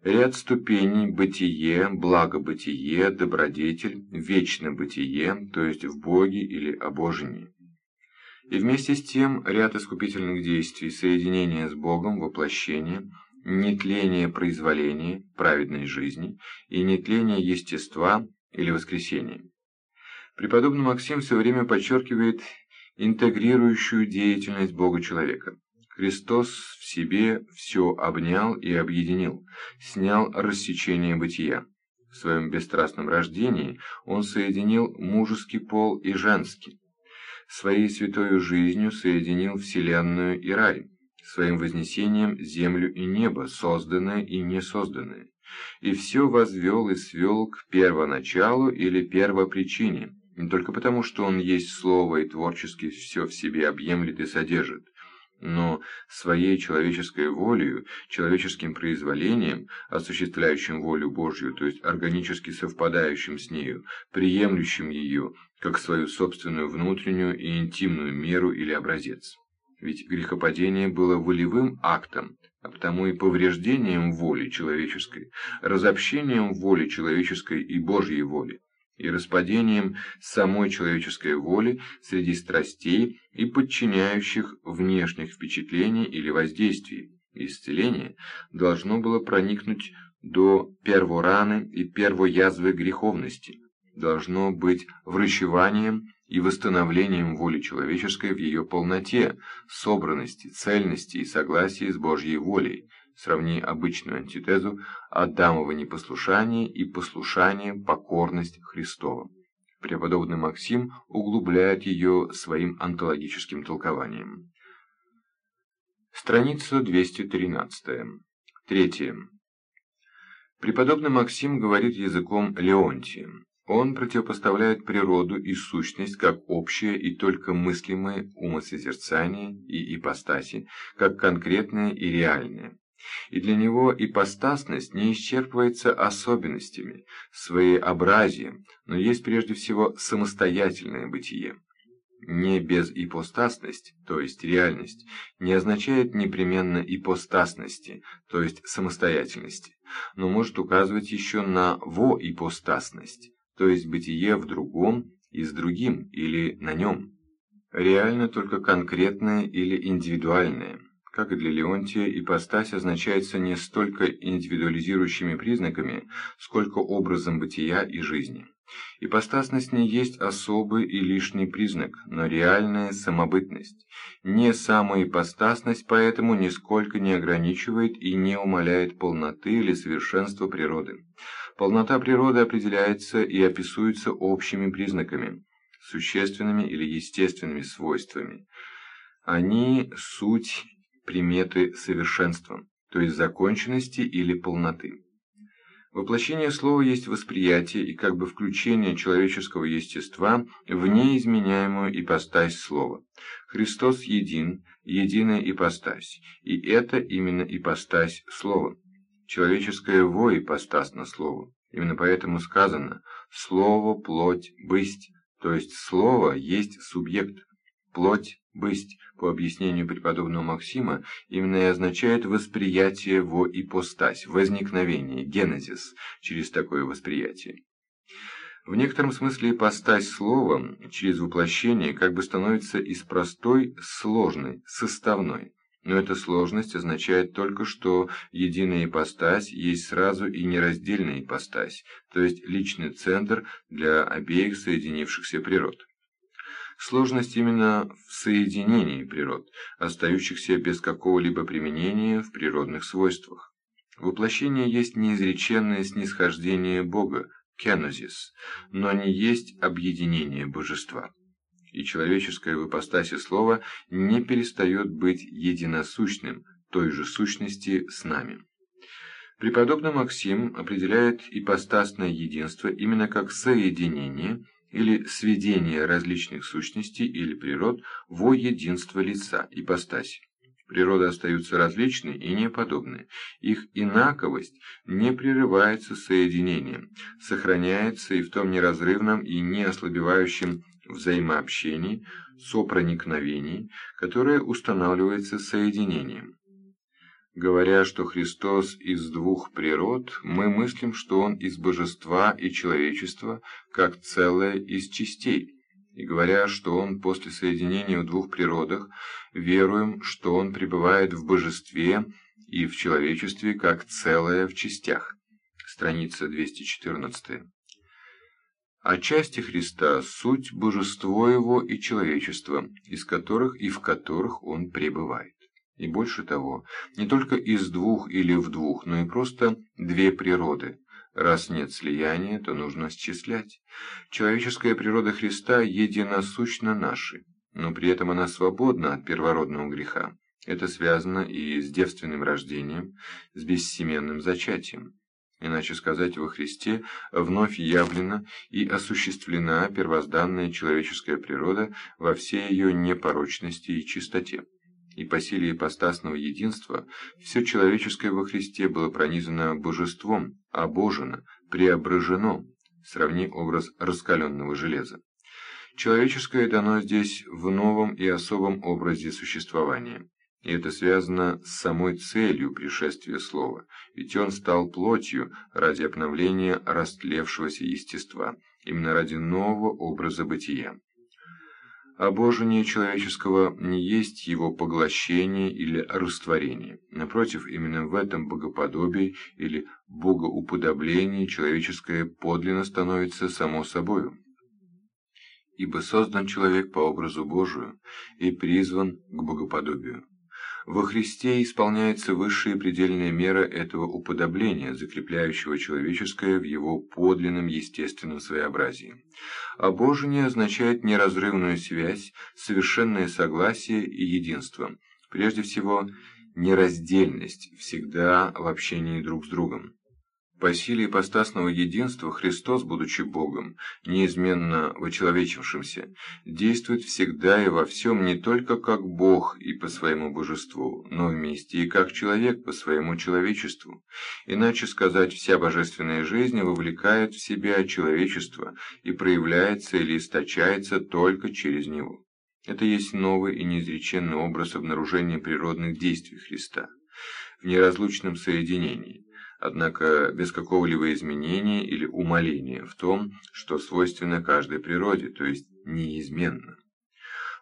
Ряд ступеней – бытие, благобытие, добродетель, вечное бытие, то есть в Боге или обожении. И вместе с тем ряд искупительных действий, соединение с Богом, воплощение – нетление произволения, праведной жизни и нетление естества или воскресения. Преподобный Максим все время подчеркивает интегрирующую деятельность Бога-человека. Христос в себе все обнял и объединил, снял рассечение бытия. В своем бесстрастном рождении он соединил мужеский пол и женский. Своей святой жизнью соединил вселенную и рай своим вознесением землю и небо, созданное и несозданное, и все возвел и свел к первоначалу или первопричине, не только потому, что он есть слово и творчески все в себе объемлет и содержит, но своей человеческой волею, человеческим произволением, осуществляющим волю Божью, то есть органически совпадающим с нею, приемлющим ее, как свою собственную внутреннюю и интимную меру или образец ведь грехопадение было волевым актом, а потому и повреждением воли человеческой, разобщением воли человеческой и Божьей воли, и распадением самой человеческой воли среди страстей и подчиняющих внешних впечатлений или воздействий. Исцеление должно было проникнуть до первораны и первоязвы греховности, должно быть врачеванием и восстановлением воли человеческой в ее полноте, собранности, цельности и согласии с Божьей волей. Сравни обычную антитезу Адамова непослушание и послушание, покорность Христова. Преподобный Максим углубляет ее своим онтологическим толкованием. Страница 213. Третье. Преподобный Максим говорит языком Леонтия. Он противопоставляет природу и сущность как общее и только мыслимое умосозерцание и ипостаси, как конкретное и реальное. И для него ипостасность не исчерпывается особенностями, своеобразием, но есть прежде всего самостоятельное бытие. Не безипостасность, то есть реальность, не означает непременно ипостасности, то есть самостоятельности, но может указывать еще на воипостасность то есть бытие в другом и с другим или на нем. Реально только конкретное или индивидуальное. Как и для Леонтия, ипостась означается не столько индивидуализирующими признаками, сколько образом бытия и жизни. Ипостасность не есть особый и лишний признак, но реальная самобытность. Не самоипостасность поэтому нисколько не ограничивает и не умаляет полноты или совершенства природы. Полнота природы определяется и описывается общими признаками, существенными или естественными свойствами. Они – суть приметы совершенства, то есть законченности или полноты. Воплощение слова есть восприятие и как бы включение человеческого естества в неизменяемую ипостась слова. Христос един, единая ипостась, и это именно ипостась слова. Человеческое во ипостасно слову. Именно поэтому сказано «слово, плоть, бысть», то есть слово есть субъект. Плоть, бысть, по объяснению преподобного Максима, именно и означает восприятие во ипостась, возникновение, генезис, через такое восприятие. В некотором смысле ипостась слова через воплощение как бы становится из простой сложной, составной. Но эта сложность означает только, что единая ипостась есть сразу и нераздельная ипостась, то есть личный центр для обеих соединившихся природ. Сложность именно в соединении природ, остающихся без какого-либо применения в природных свойствах. Воплощение есть неизреченное снисхождение Бога, кенозис, но не есть объединение божества и человеческое в ипостаси слова не перестает быть единосущным, той же сущности с нами. Преподобный Максим определяет ипостасное единство именно как соединение или сведение различных сущностей или природ во единство лица, ипостаси. Природы остаются различны и неподобны. Их инаковость не прерывается соединением, сохраняется и в том неразрывном и не ослабевающем взаимообщении, сопроникновении, которое устанавливается соединением. Говоря, что Христос из двух природ, мы мыслим, что Он из божества и человечества, как целое из частей. И говоря, что Он после соединения в двух природах, веруем, что Он пребывает в божестве и в человечестве, как целое в частях. Страница 214. А части Христа – суть божество Его и человечество, из которых и в которых Он пребывает. И больше того, не только из двух или в двух, но и просто две природы. Раз нет слияния, то нужно счислять. Человеческая природа Христа единосущна нашей, но при этом она свободна от первородного греха. Это связано и с девственным рождением, с бессеменным зачатием. Иначе сказать, во Христе вновь явлена и осуществлена первозданная человеческая природа во всей ее непорочности и чистоте. И по силе ипостасного единства все человеческое во Христе было пронизано божеством, обожено, преображено, сравни образ раскаленного железа. Человеческое дано здесь в новом и особом образе существования. И это связано с самой целью пришествия слова, ведь он стал плотью ради обновления растлевшегося естества, именно ради нового образа бытия. Обожение человеческого не есть его поглощение или растворение. Напротив, именно в этом богоподобии или богоуподоблении человеческое подлинно становится само собою. Ибо создан человек по образу Божию и призван к богоподобию. Во Христе исполняется высшая предельная мера этого уподобления, закрепляющего человеческое в его подлинном естественном своеобразии. Обожение означает неразрывную связь, совершенное согласие и единство. Прежде всего, нераздельность всегда в общении друг с другом. По силе ипостасного единства Христос, будучи Богом, неизменно вочеловечившимся, действует всегда и во всем не только как Бог и по своему божеству, но вместе и как человек по своему человечеству. Иначе сказать, вся божественная жизнь вовлекает в себя человечество и проявляется или источается только через него. Это есть новый и неизреченный образ обнаружения природных действий Христа в неразлучном соединении однако без какого-либо изменения или умаления в том, что свойственно каждой природе, то есть неизменно.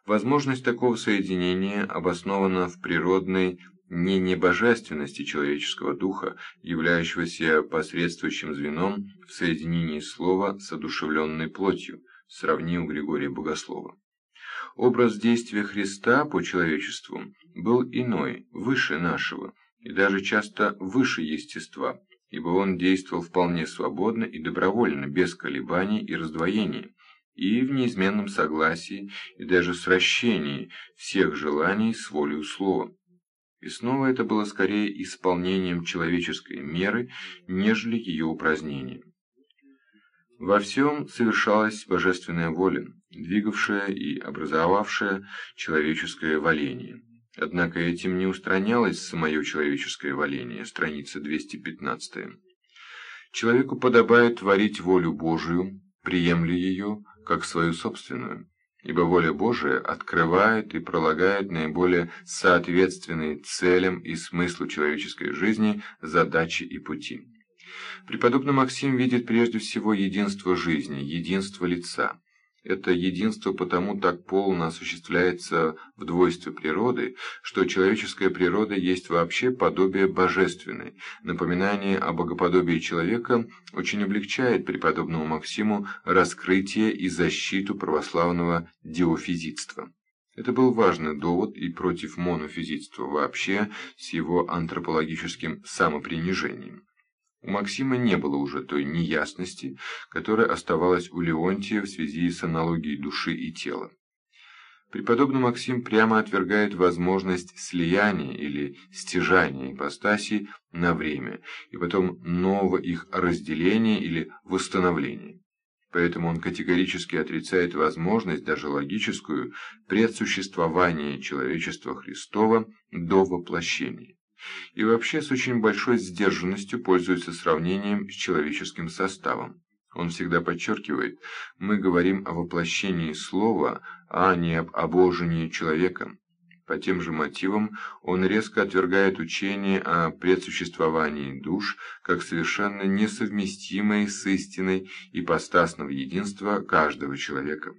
Возможность такого соединения обоснована в природной не небожественности человеческого духа, являющегося посредствующим звеном в соединении слова с одушевленной плотью, сравнил Григория Богослова. Образ действия Христа по человечеству был иной, выше нашего, и даже часто выше естества, ибо он действовал вполне свободно и добровольно, без колебаний и раздвоений, и в неизменном согласии и даже сращении всех желаний с волею слова. И снова это было скорее исполнением человеческой меры, нежели ее упразднением. Во всем совершалась божественная воля, двигавшая и образовавшая человеческое валение. Однако этим не устранялось самое человеческое валение, страница 215. Человеку подобает творить волю Божию, приемля ее, как свою собственную, ибо воля Божия открывает и пролагает наиболее соответственные целям и смыслу человеческой жизни задачи и пути. Преподобный Максим видит прежде всего единство жизни, единство лица. Это единство потому так полно осуществляется в двойстве природы, что человеческая природа есть вообще подобие божественной. Напоминание о богоподобии человека очень облегчает преподобному Максиму раскрытие и защиту православного диофизитства. Это был важный довод и против монофизитства вообще с его антропологическим самопринижением. У Максима не было уже той неясности, которая оставалась у Леонтия в связи с аналогией души и тела. Преподобный Максим прямо отвергает возможность слияния или стяжания ипостасей на время, и потом нового их разделения или восстановления. Поэтому он категорически отрицает возможность, даже логическую, предсуществования человечества Христова до воплощения и вообще с очень большой сдержанностью пользуется сравнением с человеческим составом. Он всегда подчеркивает, мы говорим о воплощении слова, а не об обожении человеком. По тем же мотивам он резко отвергает учение о предсуществовании душ как совершенно несовместимое с истиной ипостасного единства каждого человека.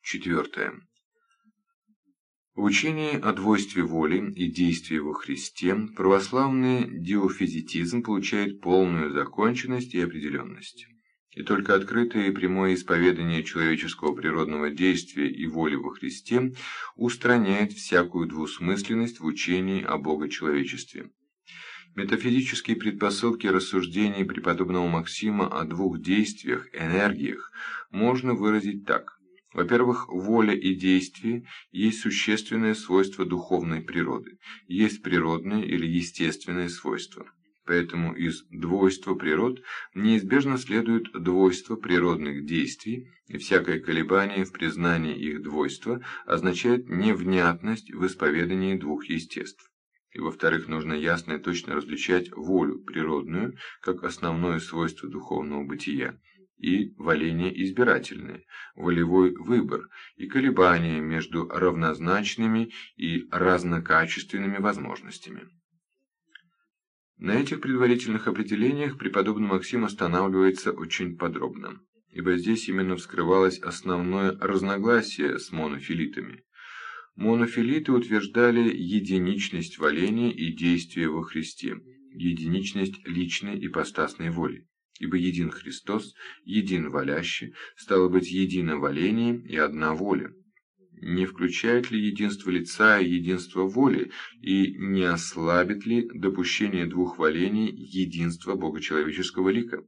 Четвертое. В учении о двойстве воли и действия во Христе православный диофизитизм получает полную законченность и определенность. И только открытое и прямое исповедание человеческого природного действия и воли во Христе устраняет всякую двусмысленность в учении о богочеловечестве. Метафизические предпосылки рассуждений преподобного Максима о двух действиях, энергиях, можно выразить так. Во-первых, воля и действие есть существенное свойство духовной природы, есть природное или естественное свойство. Поэтому из двойства природ неизбежно следует двойство природных действий, и всякое колебание в признании их двойства означает невнятность в исповедании двух естеств. И во-вторых, нужно ясно и точно различать волю природную, как основное свойство духовного бытия, и валение избирательное, волевой выбор и колебания между равнозначными и разнокачественными возможностями. На этих предварительных определениях преподобный Максим останавливается очень подробно, ибо здесь именно вскрывалось основное разногласие с монофилитами. Монофилиты утверждали единичность валения и действия во Христе, единичность личной ипостасной воли ибо един Христос, един валящий, стало быть едино валение и одна воля. Не включает ли единство лица и единство воли, и не ослабит ли допущение двух валений единства богочеловеческого лика?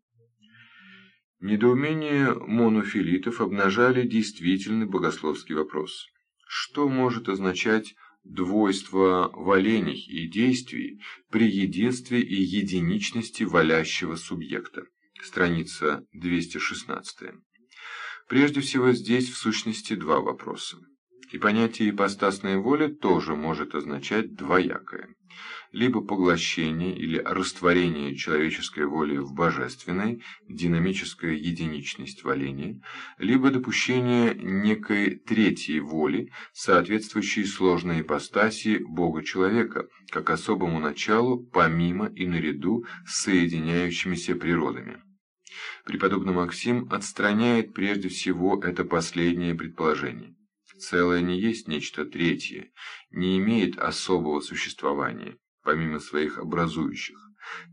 Недоумение монофилитов обнажали действительный богословский вопрос. Что может означать двойство валений и действий при единстве и единичности валящего субъекта? Страница 216. Прежде всего здесь в сущности два вопроса. И понятие ипостасной воли тоже может означать двоякое. Либо поглощение или растворение человеческой воли в божественной, динамическая единичность валения, либо допущение некой третьей воли, соответствующей сложной ипостаси Бога-человека, как особому началу, помимо и наряду с соединяющимися природами. Преподобный Максим отстраняет прежде всего это последнее предположение. Целое не есть нечто третье, не имеет особого существования, помимо своих образующих.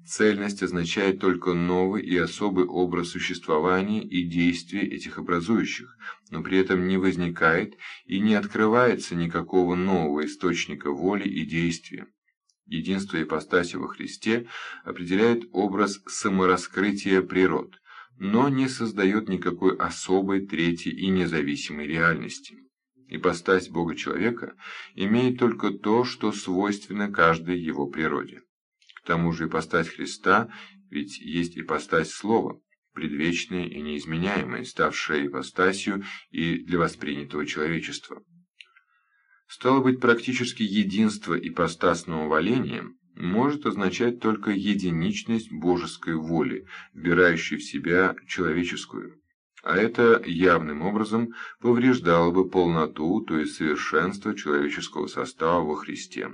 Цельность означает только новый и особый образ существования и действия этих образующих, но при этом не возникает и не открывается никакого нового источника воли и действия. Единство ипостаси во Христе определяет образ самораскрытия природ, но не создает никакой особой, третьей и независимой реальности. Ипостась Бога-человека имеет только то, что свойственно каждой его природе. К тому же ипостась Христа, ведь есть ипостась Слова, предвечная и неизменяемая, ставшая ипостасью и для воспринятого человечества. Стало быть, практически единство ипостасного валения может означать только единичность божеской воли, вбирающей в себя человеческую. А это явным образом повреждало бы полноту, то есть совершенство человеческого состава во Христе.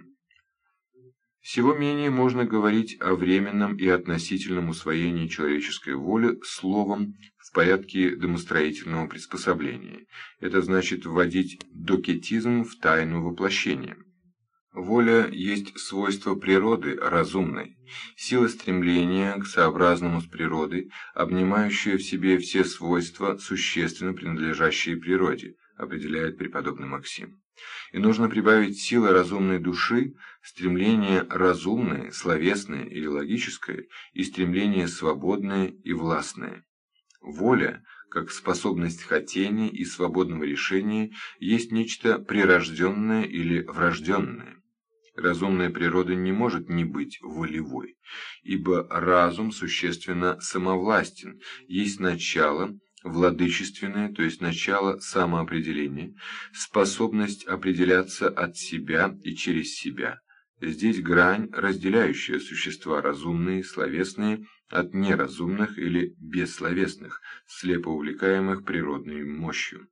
Всего менее можно говорить о временном и относительном усвоении человеческой воли словом в порядке домостроительного приспособления. Это значит вводить докетизм в тайну воплощения. Воля есть свойство природы разумной, сила стремления к сообразному с природой, обнимающая в себе все свойства, существенно принадлежащие природе, определяет преподобный Максим. И нужно прибавить силы разумной души, стремление разумное, словесное или логическое, и стремление свободное и властное. Воля, как способность хотения и свободного решения, есть нечто прирожденное или врожденное. Разумная природа не может не быть волевой, ибо разум существенно самовластен, есть начало, владычественное, то есть начало самоопределения, способность определяться от себя и через себя. Здесь грань, разделяющая существа разумные, словесные, от неразумных или бессловесных, слепо увлекаемых природной мощью.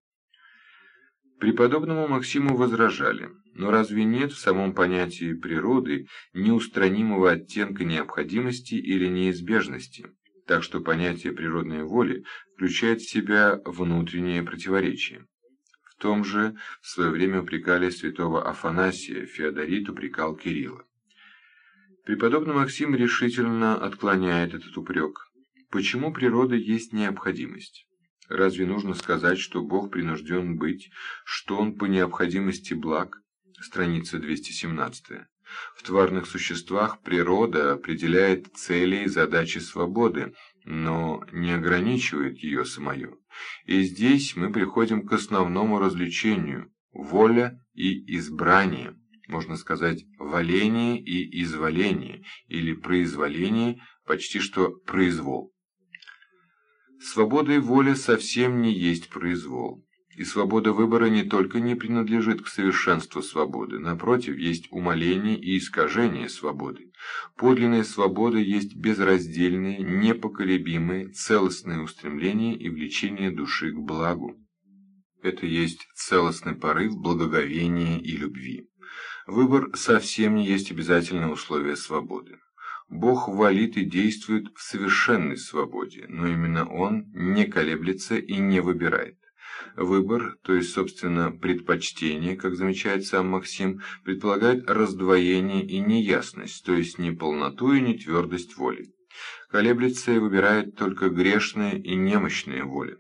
Преподобному Максиму возражали, но разве нет в самом понятии природы неустранимого оттенка необходимости или неизбежности? Так что понятие природной воли включает в себя внутреннее противоречие. В том же в свое время упрекали святого Афанасия, Феодорит упрекал Кирилла. Преподобный Максим решительно отклоняет этот упрек. Почему природа есть необходимость? Разве нужно сказать, что Бог принужден быть, что Он по необходимости благ? Страница 217. В тварных существах природа определяет цели и задачи свободы, но не ограничивает ее самое. И здесь мы приходим к основному развлечению – воля и избрание, можно сказать, валение и изволение, или произволение, почти что произвол. Свобода и воля совсем не есть произвол. И свобода выбора не только не принадлежит к совершенству свободы, напротив, есть умаление и искажение свободы. Подлинная свобода есть безраздельное, непоколебимое, целостное устремление и влечение души к благу. Это есть целостный порыв благоговения и любви. Выбор совсем не есть обязательное условие свободы. Бог валит и действует в совершенной свободе, но именно Он не колеблется и не выбирает. Выбор, то есть, собственно, предпочтение, как замечает сам Максим, предполагает раздвоение и неясность, то есть неполноту и нетвердость воли. Колеблется и выбирает только грешные и немощные воли.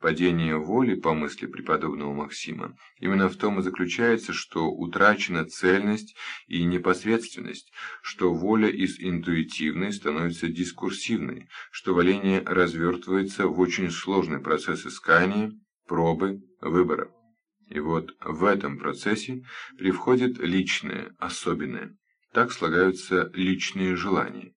Падение воли, по мысли преподобного Максима, именно в том и заключается, что утрачена цельность и непосредственность, что воля из интуитивной становится дискурсивной, что валение развертывается в очень сложный процесс искания, пробы, выбора. И вот в этом процессе привходит личное, особенное. Так слагаются личные желания.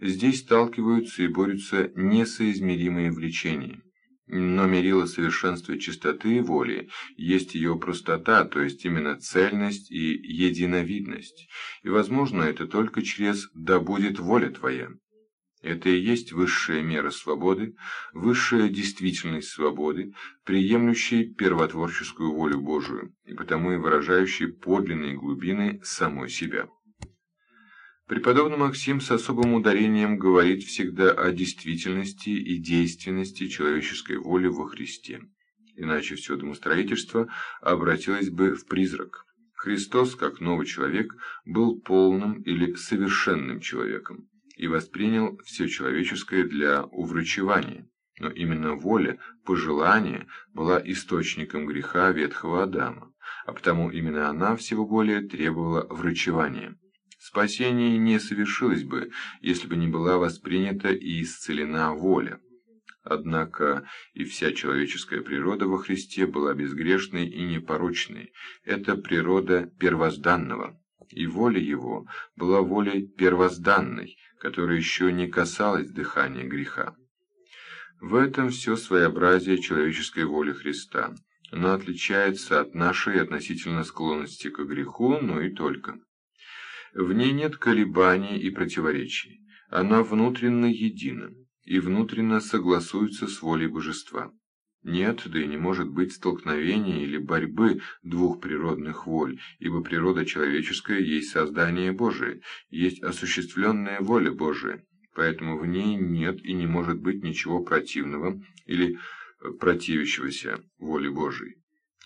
Здесь сталкиваются и борются несоизмеримые влечения. Но мерило совершенства чистоты воли есть ее простота, то есть именно цельность и единовидность. И возможно это только через «да будет воля твоя». Это и есть высшая мера свободы, высшая действительность свободы, приемлющей первотворческую волю Божию, и потому и выражающей подлинные глубины самой себя. Преподобный Максим с особым ударением говорит всегда о действительности и действенности человеческой воли во Христе. Иначе все домостроительство обратилось бы в призрак. Христос, как новый человек, был полным или совершенным человеком и воспринял все человеческое для уврачевания. Но именно воля, пожелание была источником греха ветхого Адама, а потому именно она всего более требовала врачевания. Спасение не совершилось бы, если бы не была воспринята и исцелена воля. Однако и вся человеческая природа во Христе была безгрешной и непорочной. Это природа первозданного. И воля его была волей первозданной, которая еще не касалась дыхания греха. В этом все своеобразие человеческой воли Христа. Она отличается от нашей относительно склонности к греху, но и только. В ней нет колебаний и противоречий. Она внутренно едина и внутренно согласуется с волей божества. Нет, да и не может быть столкновения или борьбы двух природных воль, ибо природа человеческая есть создание Божие, есть осуществленная воля Божия, поэтому в ней нет и не может быть ничего противного или э, противящегося воле Божией.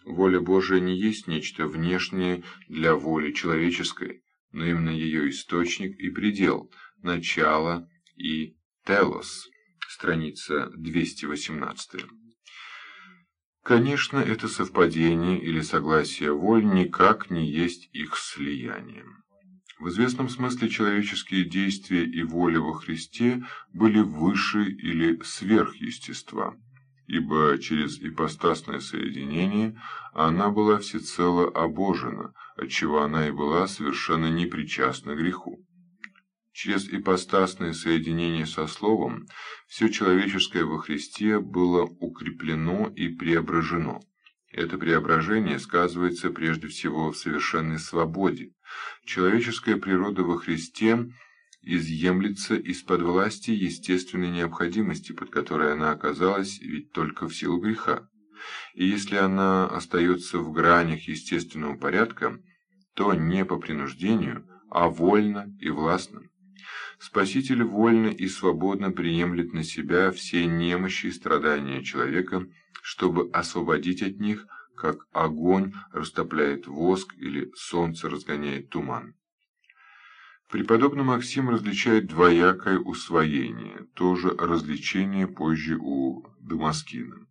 Воля Божия не есть нечто внешнее для воли человеческой, но именно ее источник и предел, начало и телос. Страница 218. Конечно, это совпадение или согласие воль никак не есть их слиянием. В известном смысле человеческие действия и воля во Христе были выше или сверх естества, ибо через ипостасное соединение она была всецело обожена, отчего она и была совершенно непричастна греху. Через ипостасное соединение со Словом все человеческое во Христе было укреплено и преображено. Это преображение сказывается прежде всего в совершенной свободе. Человеческая природа во Христе изъемлется из-под власти естественной необходимости, под которой она оказалась ведь только в силу греха. И если она остается в гранях естественного порядка, то не по принуждению, а вольно и властно. Спаситель вольно и свободно приемлет на себя все немощи и страдания человека, чтобы освободить от них, как огонь растопляет воск или солнце разгоняет туман. Преподобный Максим различает двоякое усвоение, тоже развлечение позже у Дамаскина.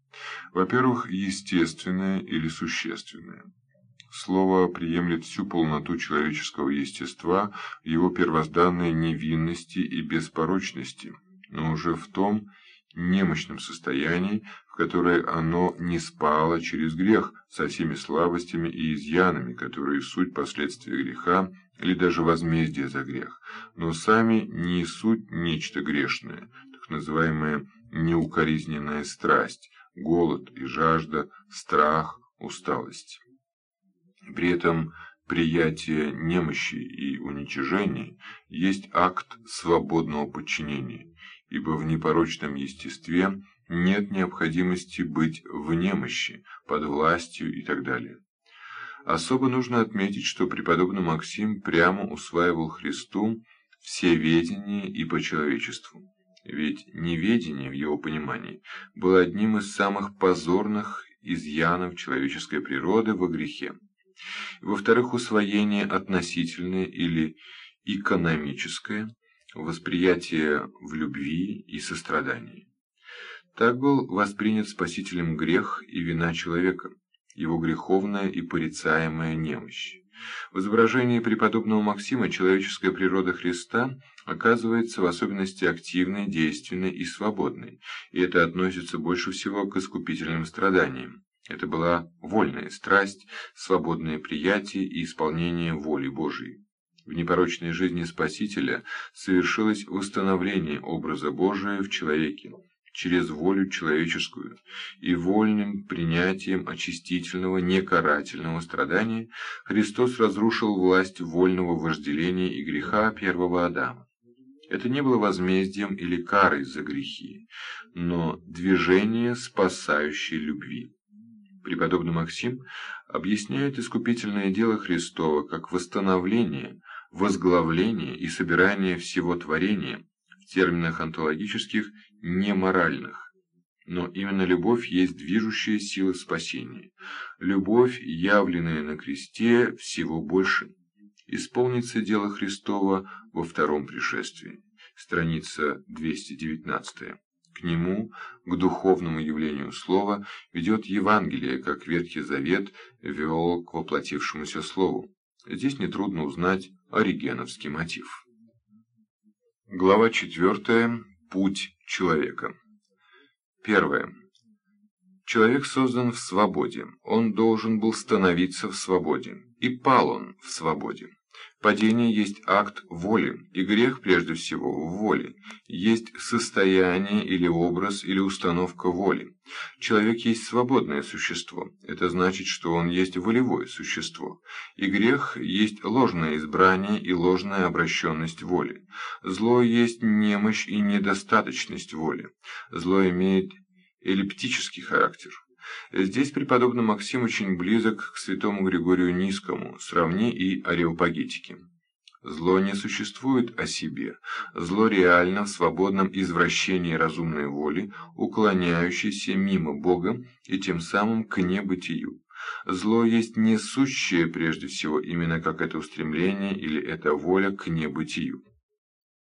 Во-первых, естественное или существенное. Слово приемлет всю полноту человеческого естества, его первозданной невинности и беспорочности, но уже в том немощном состоянии, в которое оно не спало через грех, со всеми слабостями и изъянами, которые суть последствия греха или даже возмездие за грех, но сами не суть нечто грешное, так называемая неукоризненная страсть, голод и жажда, страх, усталость. При этом приятие немощи и уничижения есть акт свободного подчинения, ибо в непорочном естестве нет необходимости быть в немощи, под властью и так далее. Особо нужно отметить, что преподобный Максим прямо усваивал Христу все ведения и по человечеству. Ведь неведение, в его понимании, было одним из самых позорных изъянов человеческой природы во грехе. Во-вторых, усвоение относительное или экономическое, восприятие в любви и сострадании. Так был воспринят Спасителем грех и вина человека, его греховная и порицаемая немощь. В изображении преподобного Максима человеческая природа Христа оказывается в особенности активной, действенной и свободной, и это относится больше всего к искупительным страданиям. Это была вольная страсть, свободное приятие и исполнение воли Божией. В непорочной жизни Спасителя совершилось восстановление образа Божия в человеке через волю человеческую и вольным принятием очистительного некарательного страдания Христос разрушил власть вольного вожделения и греха первого Адама. Это не было возмездием или карой за грехи, но движение спасающей любви. Преподобный Максим объясняет искупительное дело Христова как восстановление, возглавление и собирание всего творения в терминах онтологических неморальных. Но именно любовь есть движущая сила спасения. Любовь, явленная на кресте, всего больше. Исполнится дело Христова во втором пришествии. Страница 219. К нему, к духовному явлению слова, ведет Евангелие, как Ветхий Завет вел к воплотившемуся слову. Здесь нетрудно узнать оригеновский мотив. Глава 4. Путь человека. Первое. Человек создан в свободе, он должен был становиться в свободе, и пал он в свободе. Падение есть акт воли, и грех прежде всего в воле. Есть состояние или образ или установка воли. Человек есть свободное существо. Это значит, что он есть волевое существо. И грех есть ложное избрание и ложная обращенность воли. Зло есть немощь и недостаточность воли. Зло имеет эллиптический характер. Здесь преподобный Максим очень близок к святому Григорию Низкому, сравни и ареопагитики. Зло не существует о себе. Зло реально в свободном извращении разумной воли, уклоняющейся мимо Бога и тем самым к небытию. Зло есть несущее прежде всего именно как это устремление или эта воля к небытию.